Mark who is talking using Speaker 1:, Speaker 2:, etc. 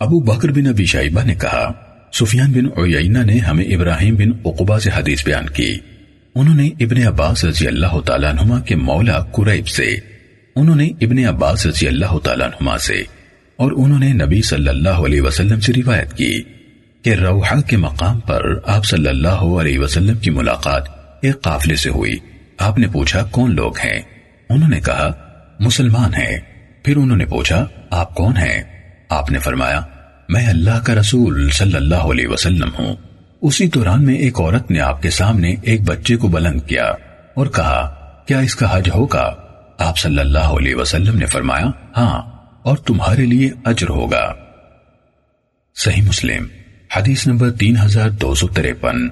Speaker 1: ابو بکر بن ابی شائبہ نے کہا، سفیان بن عیینہ نے ہمیں ابراہیم بن عقبہ سے حدیث بیان کی۔ انہوں نے ابن عباس رضی اللہ تعالیٰ عنہما کے مولا قریب سے، انہوں نے ابن عباس رضی اللہ تعالیٰ عنہما سے، اور انہوں نے نبی صلی اللہ علیہ وسلم سے روایت کی کہ روحہ کے مقام پر آپ صلی اللہ علیہ وسلم کی ملاقات ایک قافلے سے ہوئی۔ آپ نے پوچھا، کون لوگ ہیں؟ انہوں نے کہا، مسلمان ہیں۔ پھر انہوں نے پوچھا، آپ کون ہیں؟ آپ نے فرمایا، میں اللہ کا رسول صلی اللہ علیہ وسلم ہوں۔ اسی دوران میں ایک عورت نے آپ کے سامنے ایک بچے کو بلند کیا اور کہا، کیا اس کا حج ہوگا؟ آپ صلی اللہ علیہ وسلم نے فرمایا ہاں اور تمہارے لیے اجر ہوگا۔ صحیح مسلم، حدیث نمبر تین ہزار دو سو تریپن۔